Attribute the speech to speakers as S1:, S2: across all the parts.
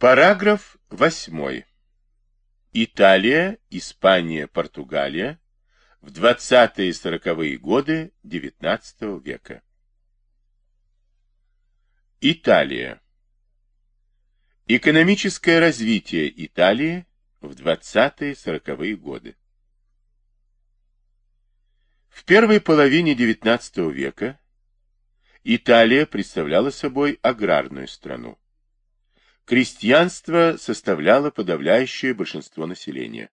S1: Параграф 8. Италия, Испания, Португалия в 20-е и 40-е годы XIX века. Италия. Экономическое развитие Италии в 20-е и 40-е годы. В первой половине XIX века Италия представляла собой аграрную страну. Крестьянство составляло подавляющее большинство населения.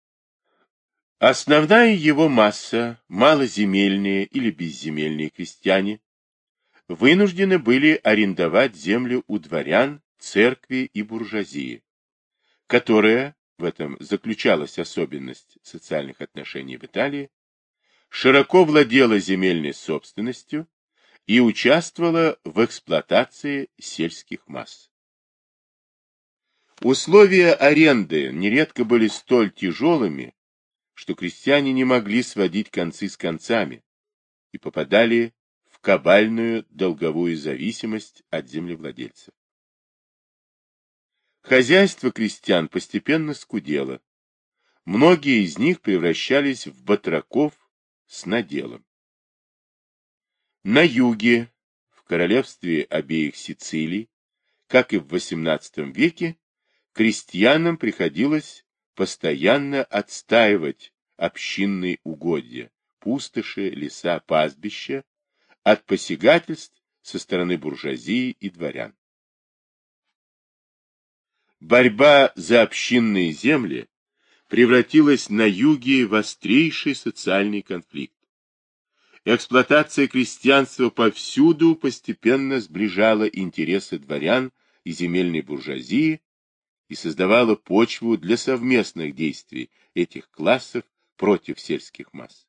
S1: Основная его масса, малоземельные или безземельные крестьяне, вынуждены были арендовать землю у дворян, церкви и буржуазии, которая, в этом заключалась особенность социальных отношений в Италии, широко владела земельной собственностью и участвовала в эксплуатации сельских масс. Условия аренды нередко были столь тяжелыми, что крестьяне не могли сводить концы с концами и попадали в кабальную долговую зависимость от землевладельцев. Хозяйство крестьян постепенно скудело. Многие из них превращались в батраков с наделом. На юге, в королевстве обеих Сицилий, как и в XVIII веке, крестьянам приходилось постоянно отстаивать общинные угодья, пустоши, леса, пастбища от посягательств со стороны буржуазии и дворян. Борьба за общинные земли превратилась на юге в острейший социальный конфликт. Эксплуатация крестьянства повсюду постепенно сближала интересы дворян и земельной буржуазии и создавала почву для совместных действий этих классов против сельских масс.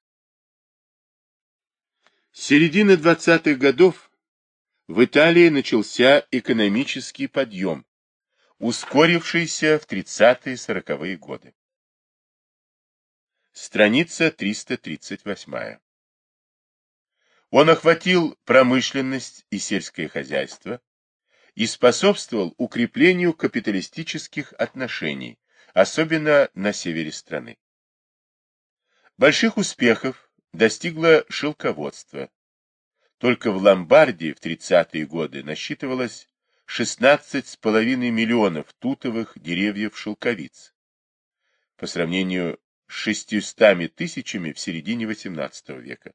S1: С середины 20-х годов в Италии начался экономический подъем, ускорившийся в 30-40-е годы. Страница 338. Он охватил промышленность и сельское хозяйство, и способствовал укреплению капиталистических отношений, особенно на севере страны. Больших успехов достигло шелководство. Только в Ломбардии в 30-е годы насчитывалось 16,5 миллионов тутовых деревьев шелковиц, по сравнению с 600 тысячами в середине XVIII века.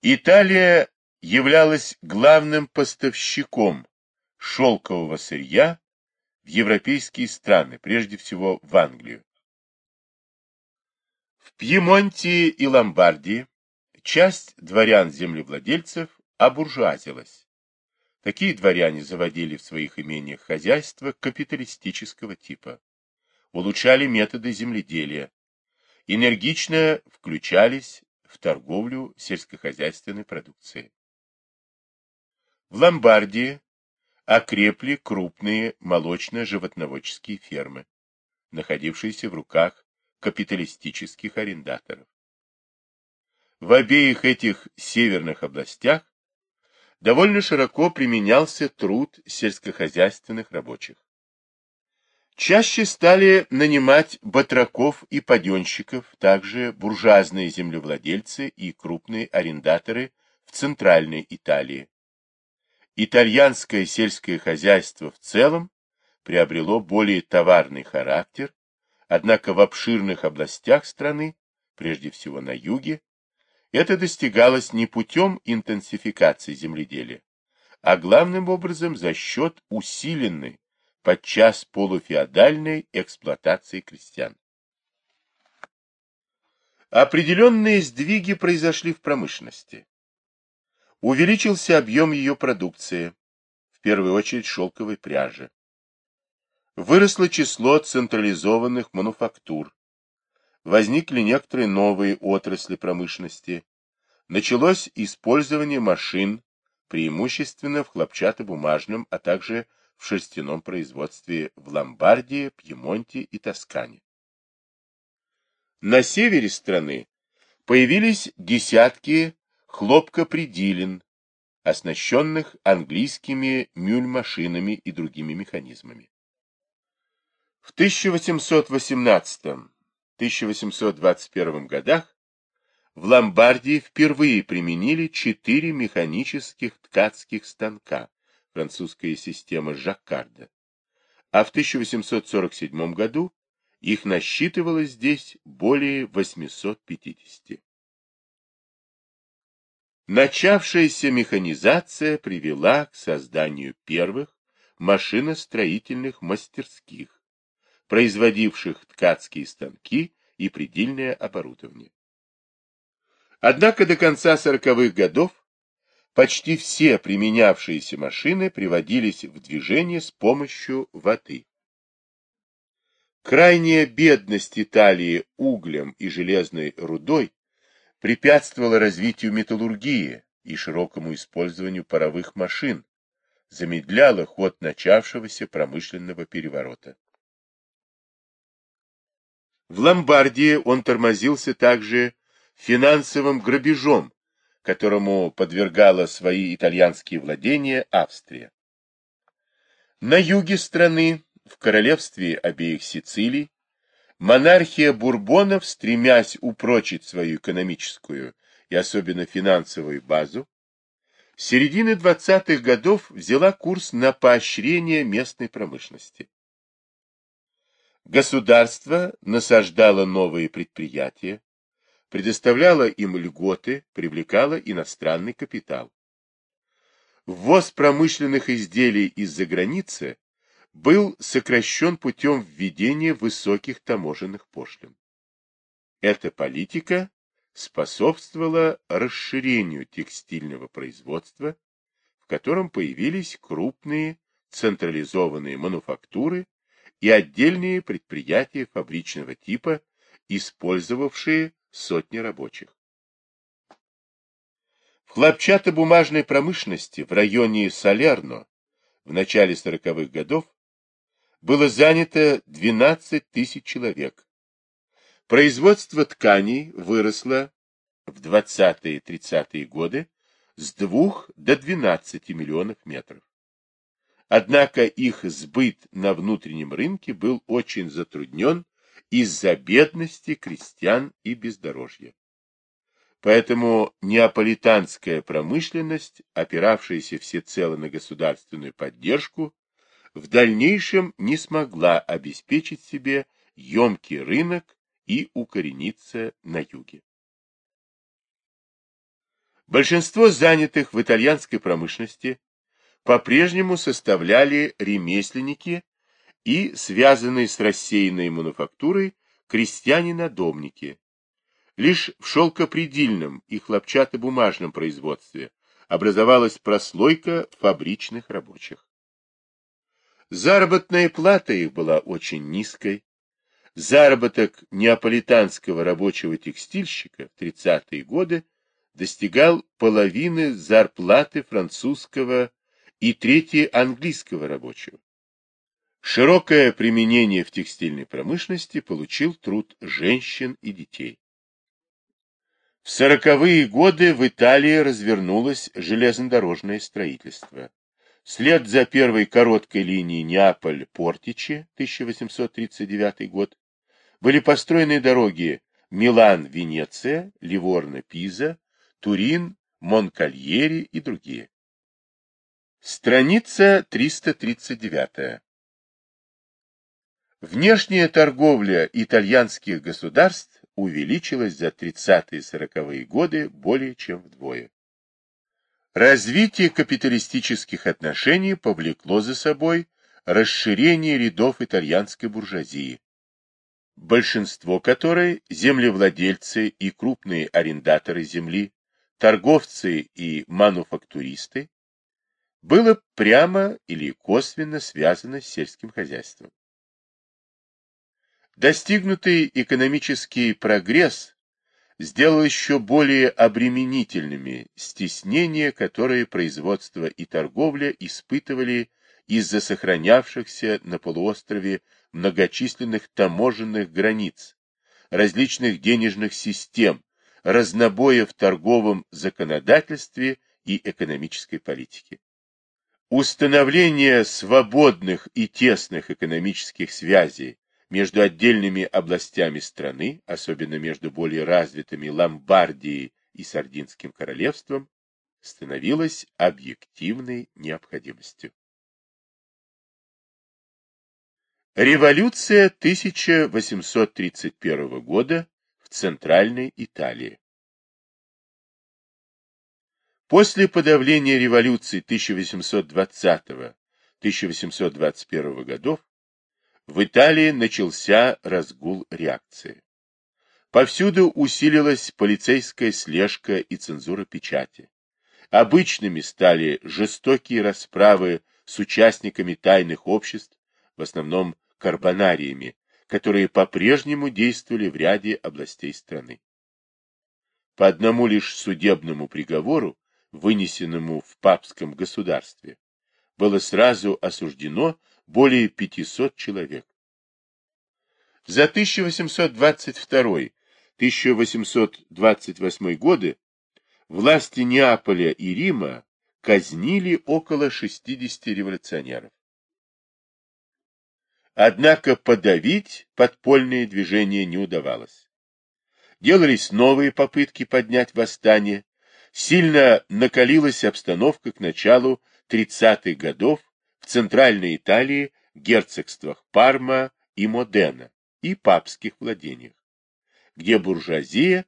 S1: Италия являлась главным поставщиком шелкового сырья в европейские страны, прежде всего в Англию. В Пьемонте и Ломбардии часть дворян-землевладельцев обуржуазилась. Такие дворяне заводили в своих имениях хозяйства капиталистического типа, улучшали методы земледелия, энергично включались в торговлю сельскохозяйственной продукцией. В Ломбардии окрепли крупные молочно-животноводческие фермы, находившиеся в руках капиталистических арендаторов. В обеих этих северных областях довольно широко применялся труд сельскохозяйственных рабочих. Чаще стали нанимать батраков и паденщиков, также буржуазные землевладельцы и крупные арендаторы в Центральной Италии, итальянское сельское хозяйство в целом приобрело более товарный характер, однако в обширных областях страны, прежде всего на юге, это достигалось не путем интенсификации земледелия, а главным образом за счет усиленной, подчас полуфеодальной эксплуатации крестьян. Определенные сдвиги произошли в промышленности. Увеличился объем ее продукции, в первую очередь шелковой пряжи. Выросло число централизованных мануфактур. Возникли некоторые новые отрасли промышленности. Началось использование машин, преимущественно в хлопчатобумажном, а также в шерстяном производстве в Ломбардии, Пьемонте и Тоскане. На севере страны появились десятки хлопкопредилен, оснащенных английскими мюль-машинами и другими механизмами. В 1818-1821 годах в Ломбардии впервые применили четыре механических ткацких станка, французская система Жаккарда, а в 1847 году их насчитывалось здесь более 850. Начавшаяся механизация привела к созданию первых машиностроительных мастерских, производивших ткацкие станки и предельное оборудование. Однако до конца сороковых годов почти все применявшиеся машины приводились в движение с помощью воды. Крайняя бедность Италии углем и железной рудой препятствовала развитию металлургии и широкому использованию паровых машин, замедляла ход начавшегося промышленного переворота. В Ломбардии он тормозился также финансовым грабежом, которому подвергала свои итальянские владения Австрия. На юге страны в королевстве обеих Сицилий, монархия Бурбонов, стремясь упрочить свою экономическую и особенно финансовую базу, с середины 20-х годов взяла курс на поощрение местной промышленности. Государство насаждало новые предприятия, предоставляло им льготы, привлекало иностранный капитал. Ввоз промышленных изделий из-за границы был сокращен путем введения высоких таможенных пошлин. Эта политика способствовала расширению текстильного производства, в котором появились крупные централизованные мануфактуры и отдельные предприятия фабричного типа, использовавшие сотни рабочих. В хлопчатобумажной промышленности в районе Салерно в начале 40-х годов было занято 12 тысяч человек. Производство тканей выросло в 20-30-е годы с 2 до 12 миллионов метров. Однако их сбыт на внутреннем рынке был очень затруднен из-за бедности крестьян и бездорожья. Поэтому неаполитанская промышленность, опиравшаяся всецело на государственную поддержку, в дальнейшем не смогла обеспечить себе емкий рынок и укорениться на юге. Большинство занятых в итальянской промышленности по-прежнему составляли ремесленники и связанные с рассеянной мануфактурой крестьяне-надомники. Лишь в шелкопредельном и хлопчатобумажном производстве образовалась прослойка фабричных рабочих. Заработная плата их была очень низкой. Заработок неаполитанского рабочего текстильщика в 30-е годы достигал половины зарплаты французского и трети английского рабочего. Широкое применение в текстильной промышленности получил труд женщин и детей. В сороковые годы в Италии развернулось железнодорожное строительство. Вслед за первой короткой линией Неаполь-Портичи, 1839 год, были построены дороги Милан-Венеция, Ливорно-Пиза, Турин, Монкальери и другие. Страница 339. Внешняя торговля итальянских государств увеличилась за 30-40-е годы более чем вдвое. Развитие капиталистических отношений повлекло за собой расширение рядов итальянской буржуазии, большинство которой – землевладельцы и крупные арендаторы земли, торговцы и мануфактуристы, было прямо или косвенно связано с сельским хозяйством. Достигнутый экономический прогресс сделал еще более обременительными стеснения, которые производство и торговля испытывали из-за сохранявшихся на полуострове многочисленных таможенных границ, различных денежных систем, разнобоя в торговом законодательстве и экономической политики. Установление свободных и тесных экономических связей между отдельными областями страны, особенно между более развитыми Ломбардией и Сардинским королевством, становилось объективной необходимостью. Революция 1831 года в Центральной Италии После подавления революции 1820-1821 годов в Италии начался разгул реакции. Повсюду усилилась полицейская слежка и цензура печати. Обычными стали жестокие расправы с участниками тайных обществ, в основном карбонариями, которые по-прежнему действовали в ряде областей страны. По одному лишь судебному приговору, вынесенному в папском государстве, было сразу осуждено более 500 человек. За 1822-1828 годы власти Неаполя и Рима казнили около 60 революционеров. Однако подавить подпольные движения не удавалось. Делались новые попытки поднять восстание, сильно накалилась обстановка к началу 30-х годов в Центральной Италии, герцогствах Парма и Модена и папских владениях, где буржуазия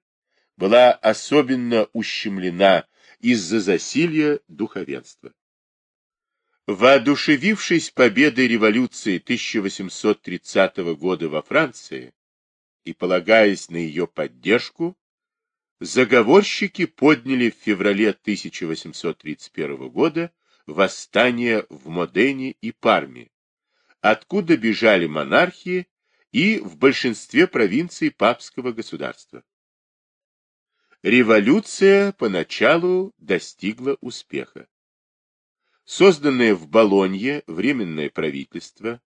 S1: была особенно ущемлена из-за засилья духовенства. Воодушевившись победой революции 1830 года во Франции и полагаясь на ее поддержку, заговорщики подняли в феврале 1831 года восстание в Модене и Парме, откуда бежали монархии и в большинстве провинций папского государства. Революция поначалу достигла успеха. Созданное в Болонье Временное правительство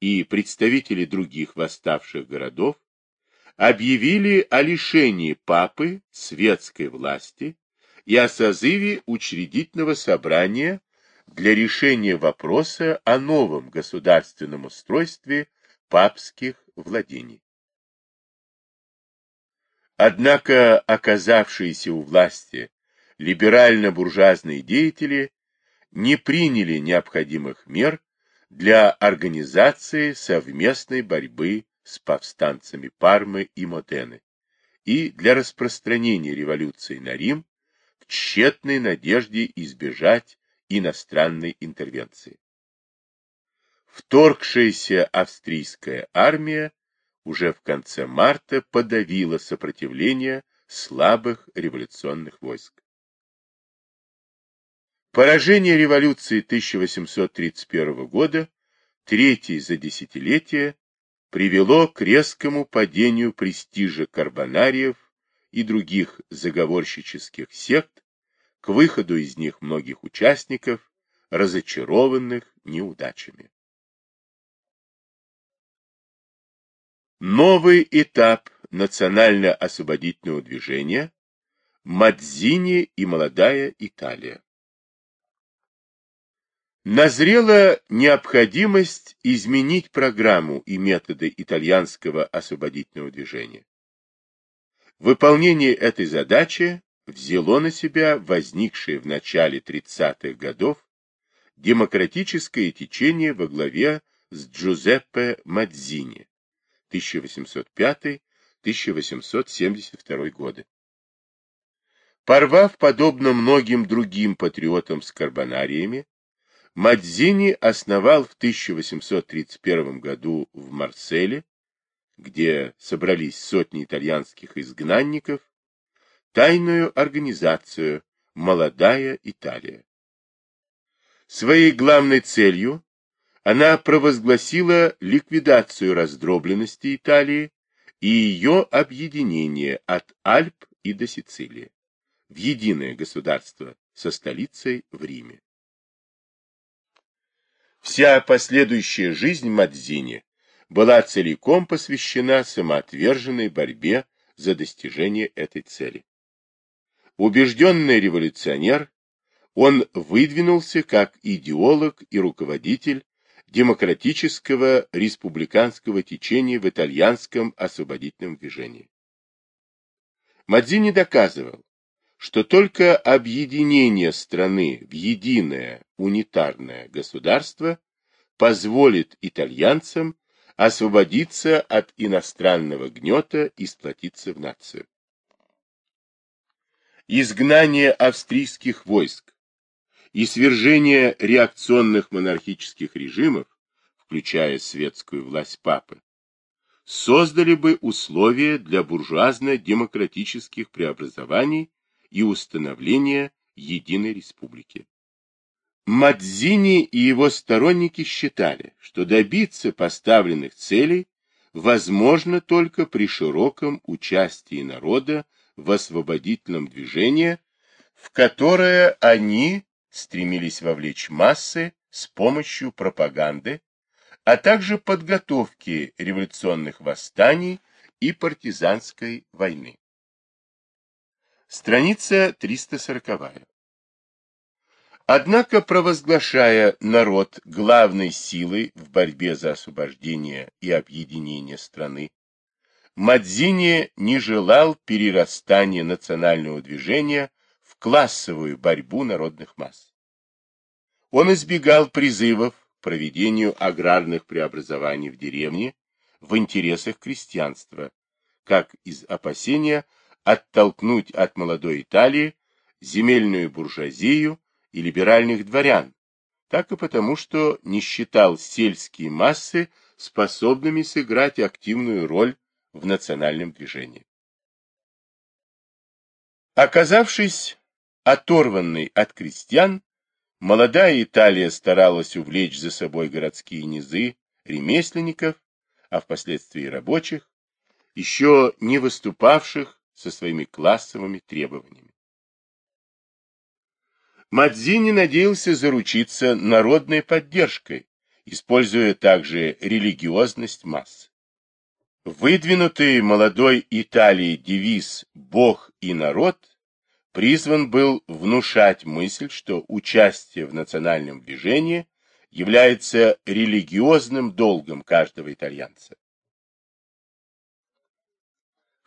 S1: и представители других восставших городов объявили о лишении папы светской власти и о созыве учредительного собрания для решения вопроса о новом государственном устройстве папских владений. Однако оказавшиеся у власти либерально-буржуазные деятели не приняли необходимых мер для организации совместной борьбы с повстанцами Пармы и Мотены и для распространения революции на Рим в тщетной надежде избежать иностранной интервенции. Вторгшаяся австрийская армия уже в конце марта подавила сопротивление слабых революционных войск. Поражение революции 1831 года, третьей за десятилетие, привело к резкому падению престижа карбонариев и других заговорщических сект, к выходу из них многих участников, разочарованных неудачами. Новый этап национально-освободительного движения Мадзини и молодая Италия. Назрела необходимость изменить программу и методы итальянского освободительного движения. Выполнение этой задачи взяло на себя возникшее в начале 30-х годов демократическое течение во главе с Джузеппе Мадзини 1805-1872 годы. Порвав, подобно многим другим патриотам с карбонариями, Мадзини основал в 1831 году в Марселе, где собрались сотни итальянских изгнанников, тайную организацию «Молодая Италия». Своей главной целью она провозгласила ликвидацию раздробленности Италии и ее объединение от Альп и до Сицилии в единое государство со столицей в Риме. Вся последующая жизнь Мадзини была целиком посвящена самоотверженной борьбе за достижение этой цели. Убежденный революционер, он выдвинулся как идеолог и руководитель демократического республиканского течения в итальянском освободительном движении. Мадзини доказывал, что только объединение страны в единое унитарное государство позволит итальянцам освободиться от иностранного гнета и сплотиться в нацию. Изгнание австрийских войск и свержение реакционных монархических режимов, включая светскую власть папы, создали бы условия для буржуазно-демократических преобразований и установления единой республики. Мадзини и его сторонники считали, что добиться поставленных целей возможно только при широком участии народа в освободительном движении, в которое они стремились вовлечь массы с помощью пропаганды, а также подготовки революционных восстаний и партизанской войны. Страница 340. Однако, провозглашая народ главной силой в борьбе за освобождение и объединение страны, Мадзини не желал перерастания национального движения в классовую борьбу народных масс. Он избегал призывов к проведению аграрных преобразований в деревне в интересах крестьянства, как из опасения оттолкнуть от молодой Италии земельную буржуазию и либеральных дворян, так и потому, что не считал сельские массы способными сыграть активную роль в национальном движении. Оказавшись оторванной от крестьян, молодая Италия старалась увлечь за собой городские низы, ремесленников, а впоследствии рабочих, еще не выступавших со своими классовыми требованиями. Мадзини надеялся заручиться народной поддержкой, используя также религиозность масс. Выдвинутый молодой Италии девиз «Бог и народ» призван был внушать мысль, что участие в национальном движении является религиозным долгом каждого итальянца.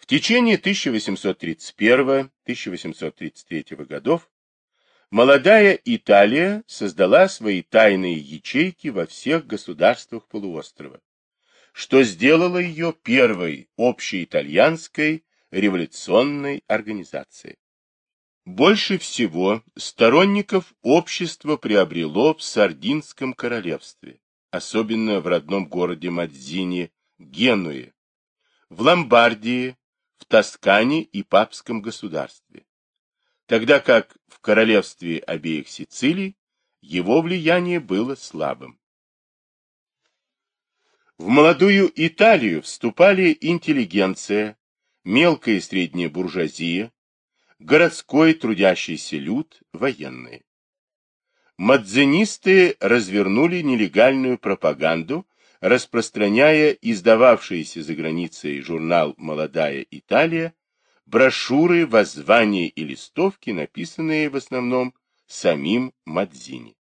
S1: Течение 1831-1833 годов молодая Италия создала свои тайные ячейки во всех государствах полуострова, что сделало ее первой общеитальянской революционной организацией. Больше всего сторонников общество приобрело в Сардинском королевстве, особенно в родном городе Мадзине, Генуе, в Ломбардии, в Тоскане и папском государстве, тогда как в королевстве обеих Сицилий его влияние было слабым. В молодую Италию вступали интеллигенция, мелкая и средняя буржуазия, городской трудящийся люд, военные. Мадзенисты развернули нелегальную пропаганду распространяя издававшийся за границей журнал «Молодая Италия», брошюры, воззвания и листовки, написанные в основном самим Мадзини.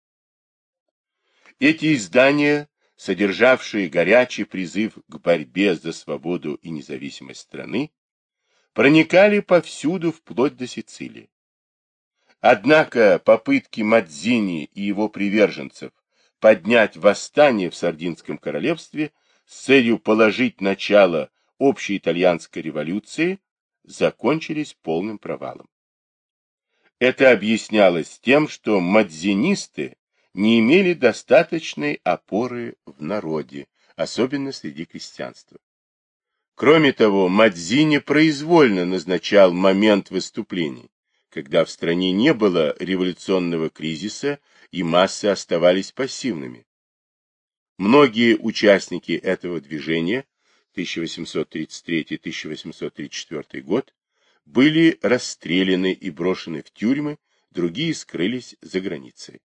S1: Эти издания, содержавшие горячий призыв к борьбе за свободу и независимость страны, проникали повсюду вплоть до Сицилии. Однако попытки Мадзини и его приверженцев поднять восстание в Сардинском королевстве с целью положить начало общей итальянской революции, закончились полным провалом. Это объяснялось тем, что мадзинисты не имели достаточной опоры в народе, особенно среди крестьянства. Кроме того, Мадзини произвольно назначал момент выступлений, когда в стране не было революционного кризиса и массы оставались пассивными. Многие участники этого движения 1833-1834 год были расстреляны и брошены в тюрьмы, другие скрылись за границей.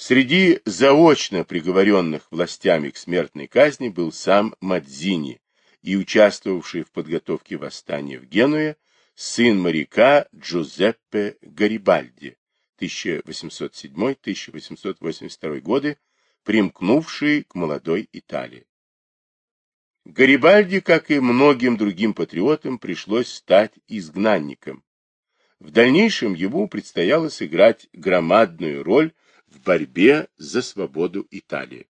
S1: Среди заочно приговоренных властями к смертной казни был сам Мадзини и участвовавший в подготовке восстания в Генуе сын моряка Джузеппе Гарибальди, 1807-1882 годы, примкнувшие к молодой Италии. Гарибальди, как и многим другим патриотам, пришлось стать изгнанником. В дальнейшем ему предстояло сыграть громадную роль в борьбе за свободу Италии.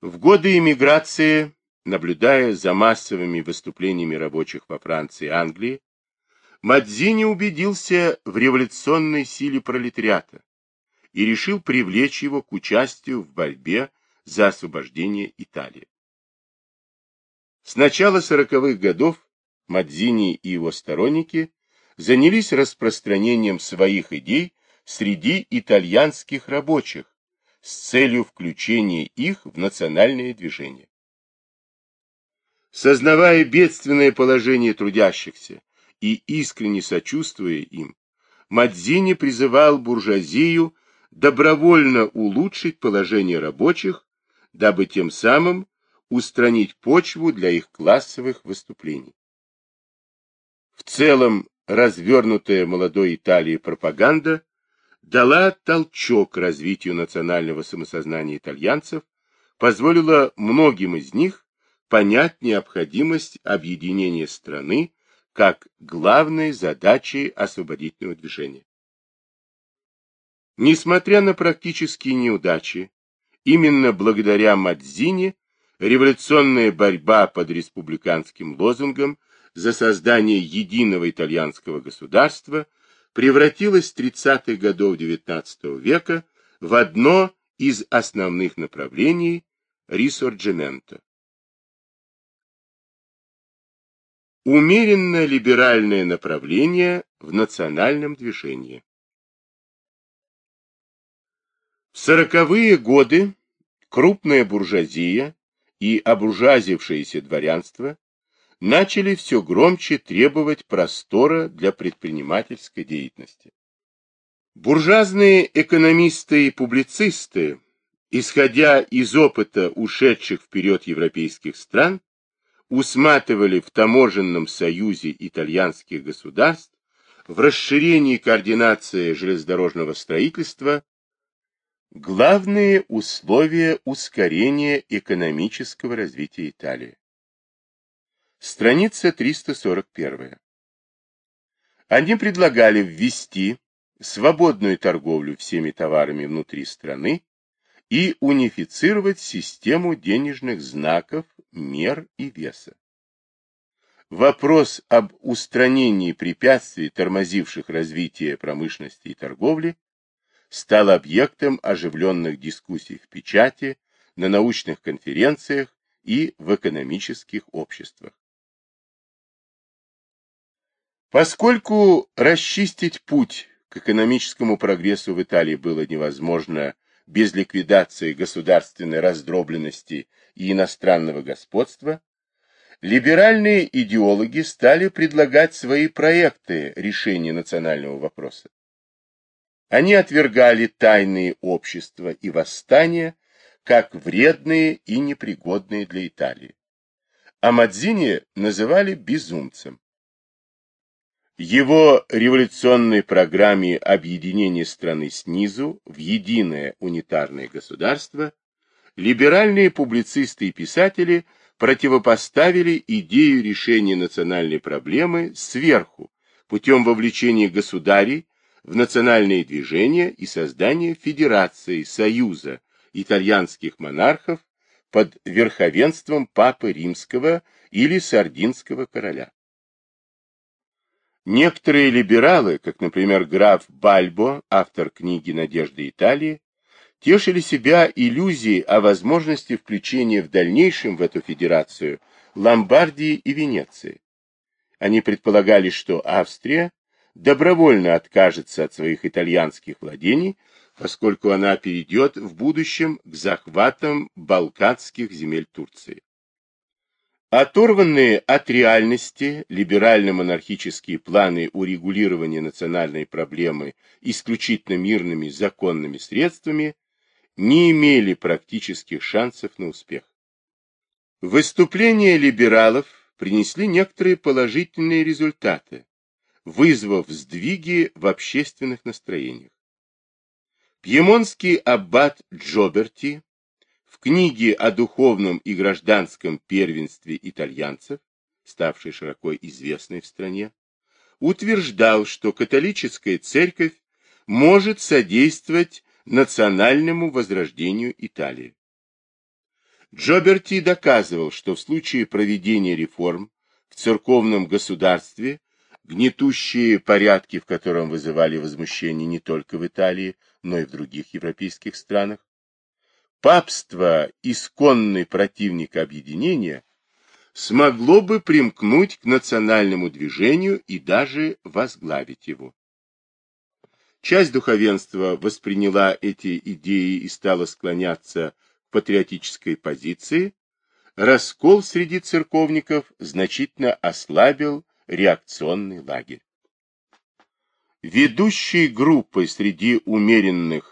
S1: В годы эмиграции, наблюдая за массовыми выступлениями рабочих во Франции и Англии, Мадзини убедился в революционной силе пролетариата и решил привлечь его к участию в борьбе за освобождение Италии. С начала сороковых годов Мадзини и его сторонники занялись распространением своих идей среди итальянских рабочих с целью включения их в национальное движение. Сознавая бедственное положение трудящихся и искренне сочувствуя им, Мадзини призывал буржуазию добровольно улучшить положение рабочих дабы тем самым устранить почву для их классовых выступлений. В целом, развернутая молодой Италией пропаганда дала толчок развитию национального самосознания итальянцев, позволила многим из них понять необходимость объединения страны как главной задачи освободительного движения. Несмотря на практические неудачи, Именно благодаря Мадзине революционная борьба под республиканским лозунгом за создание единого итальянского государства превратилась с 30-х годов XIX века в одно из основных направлений рисорджимента. Умеренно либеральное направление в национальном движении. В сороковые годы крупная буржуазия и обуржуазившееся дворянство начали все громче требовать простора для предпринимательской деятельности. Буржуазные экономисты и публицисты, исходя из опыта ушедших вперед европейских стран, усматривали в таможенном союзе итальянских государств в расширении координации железнодорожного строительства Главные условия ускорения экономического развития Италии. Страница 341. Они предлагали ввести свободную торговлю всеми товарами внутри страны и унифицировать систему денежных знаков, мер и веса. Вопрос об устранении препятствий, тормозивших развитие промышленности и торговли, стал объектом оживленных дискуссий в печати, на научных конференциях и в экономических обществах. Поскольку расчистить путь к экономическому прогрессу в Италии было невозможно без ликвидации государственной раздробленности и иностранного господства, либеральные идеологи стали предлагать свои проекты решения национального вопроса. Они отвергали тайные общества и восстания как вредные и непригодные для Италии. А Мадзини называли безумцем. Его революционной программе объединения страны снизу в единое унитарное государство либеральные публицисты и писатели противопоставили идею решения национальной проблемы сверху путем вовлечения государей в национальные движения и создание Федерации Союза итальянских монархов под верховенством Папы Римского или Сардинского короля. Некоторые либералы, как, например, граф Бальбо, автор книги «Надежда Италии», тешили себя иллюзией о возможности включения в дальнейшем в эту федерацию Ломбардии и Венеции. Они предполагали, что Австрия добровольно откажется от своих итальянских владений, поскольку она перейдет в будущем к захватам балканских земель Турции. Оторванные от реальности либерально-монархические планы урегулирования национальной проблемы исключительно мирными законными средствами не имели практических шансов на успех. Выступления либералов принесли некоторые положительные результаты, вызвав сдвиги в общественных настроениях. Пьемонский аббат Джоберти книге о духовном и гражданском первенстве итальянцев, ставшей широко известной в стране, утверждал, что католическая церковь может содействовать национальному возрождению Италии. Джоберти доказывал, что в случае проведения реформ в церковном государстве гнетущие порядки, в котором вызывали возмущение не только в Италии, но и в других европейских странах, папство, исконный противник объединения, смогло бы примкнуть к национальному движению и даже возглавить его. Часть духовенства восприняла эти идеи и стала склоняться к патриотической позиции, раскол среди церковников значительно ослабил реакционный лагерь. Ведущей группой среди умеренных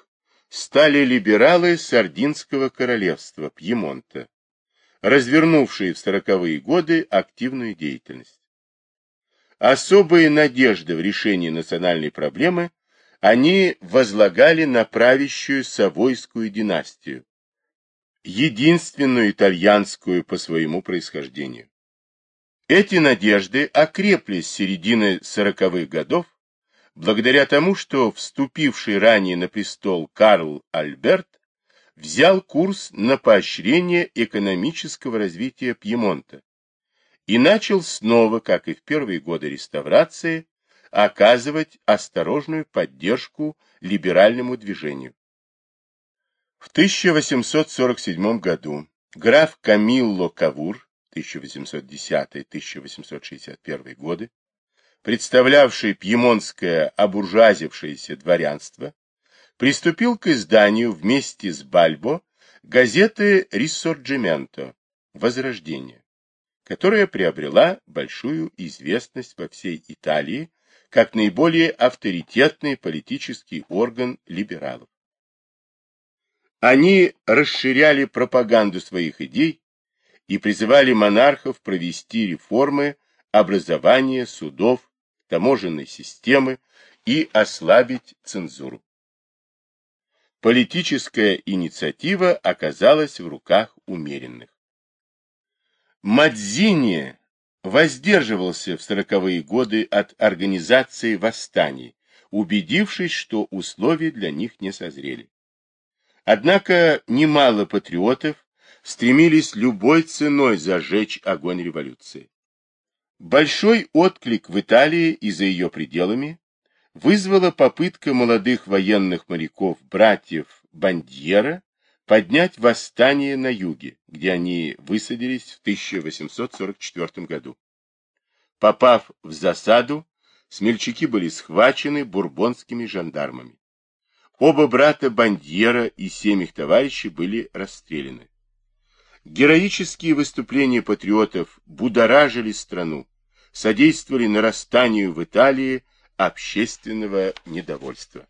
S1: стали либералы Сардинского королевства Пьемонта, развернувшие в сороковые годы активную деятельность. Особые надежды в решении национальной проблемы они возлагали на правящую Савойскую династию, единственную итальянскую по своему происхождению. Эти надежды окрепли с середины сороковых годов, благодаря тому, что вступивший ранее на престол Карл Альберт взял курс на поощрение экономического развития Пьемонта и начал снова, как и в первые годы реставрации, оказывать осторожную поддержку либеральному движению. В 1847 году граф Камилло Кавур 1810-1861 годы, представлявший пьемонское обуржуазившееся дворянство, приступил к изданию вместе с Бальбо газеты «Рисорджименто» «Возрождение», которая приобрела большую известность во всей Италии как наиболее авторитетный политический орган либералов. Они расширяли пропаганду своих идей и призывали монархов провести реформы образования, судов, таможенной системы и ослабить цензуру. Политическая инициатива оказалась в руках умеренных. Мадзини воздерживался в сороковые годы от организации восстаний, убедившись, что условия для них не созрели. Однако немало патриотов стремились любой ценой зажечь огонь революции. Большой отклик в Италии и за ее пределами вызвала попытка молодых военных моряков братьев Бандьера поднять восстание на юге, где они высадились в 1844 году. Попав в засаду, смельчаки были схвачены бурбонскими жандармами. Оба брата Бандьера и семь их товарищей были расстреляны. Героические выступления патриотов будоражили страну, содействовали нарастанию в Италии общественного недовольства.